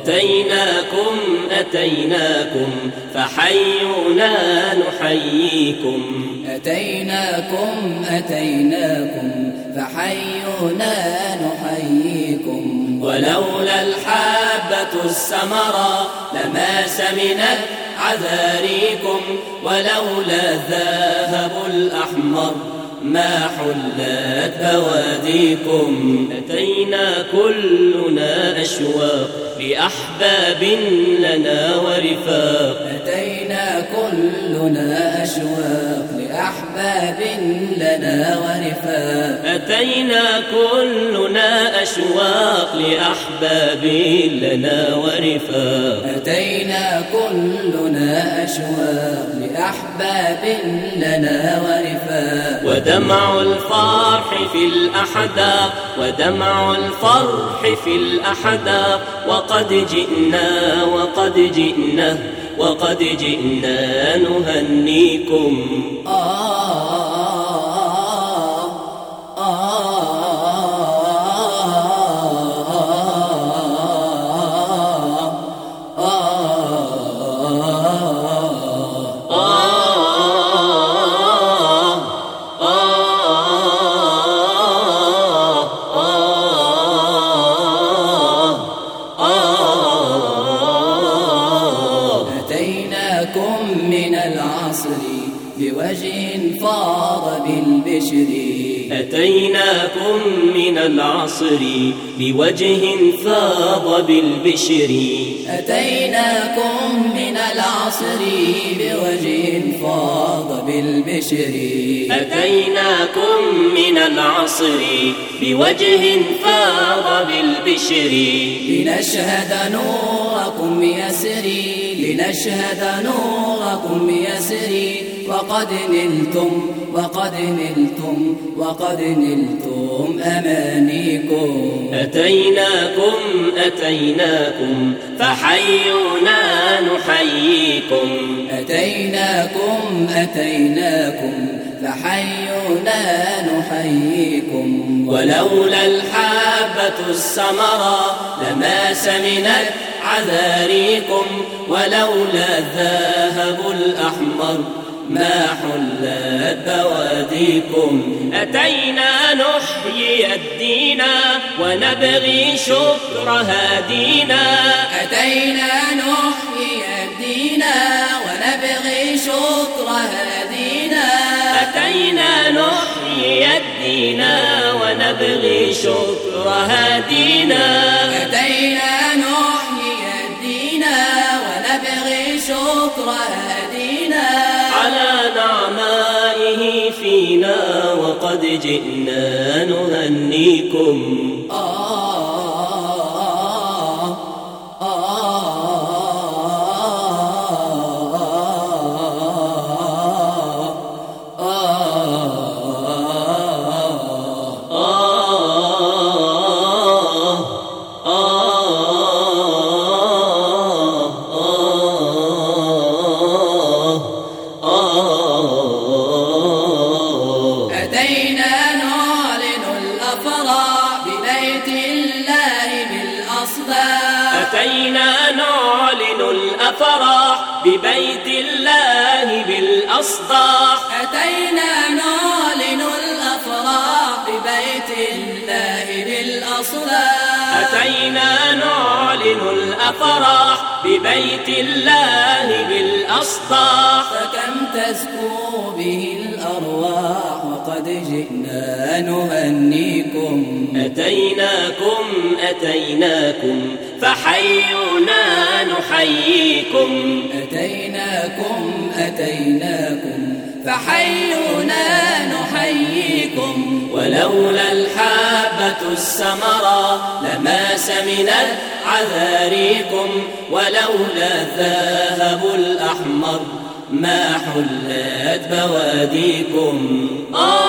أتيناكم أتيناكم فحيونا نحييكم. أتيناكم أتيناكم فحيونا نحييكم. ولولا الحابة السمراء لما سمنت عذاريكم ولولا الذهب الأحمر ما حلت بواديكم. أتينا كلنا أشواق. لأحباب لنا ورفاق. أتينا كلنا أشواق. لأحباب لنا ورفاق. أتينا كلنا أشواق لأحباب لنا ورفاق. أتينا كلنا أشواق لأحباب لنا ورفاق. ودمع الفرح في الأحداق ودمع الفرح في الأحداق. وقد جئنا وقد جئنا وقد جئنا نهنيكم. آه بوجه فاض بالبشر. أتيناكم من العصر بوجه فاض بالبشر. أتيناكم من العصر بوجه فاض بالبشر. أتيناكم من العصر بوجه فاض بالبشر. لنشهد نوركم يسري لنشهد نوركم يسري وقد نلتم وقد نلتم وقد نلتم أمانيكم. أتيناكم أتيناكم فحيونا نحييكم. أتيناكم أتيناكم فحيونا نحييكم. ولولا الحابة السمراء لما سمنت عذاريكم ولولا الذهب الأحمر. ما حلت بواديكم. أتينا نحيي الدين ونبغي شكر هادينا. أتينا نحيي الدين ونبغي شكر هادينا. أتينا نحيي الدين ونبغي شكر هادينا. أتينا نحيي الدين ونبغي شكر هادينا. نعمائه فينا وقد جئنا نهنيكم أتينا أتينا نعلن الأفراح ببيت الله بالأصداح. أتينا نعلن الأفراح ببيت الله بالأصداق أتينا نعلن الأفراح ببيت الله بالأصداح. فكم تزكو به وقد جئنا نهنيكم. أتيناكم أتيناكم فحيونا نحييكم. أتيناكم أتيناكم فحيونا نحييكم. ولولا الحابة السمراء لما سمنت عذاريكم ولولا الذهب الأحمر ما حلت بواديكم. آه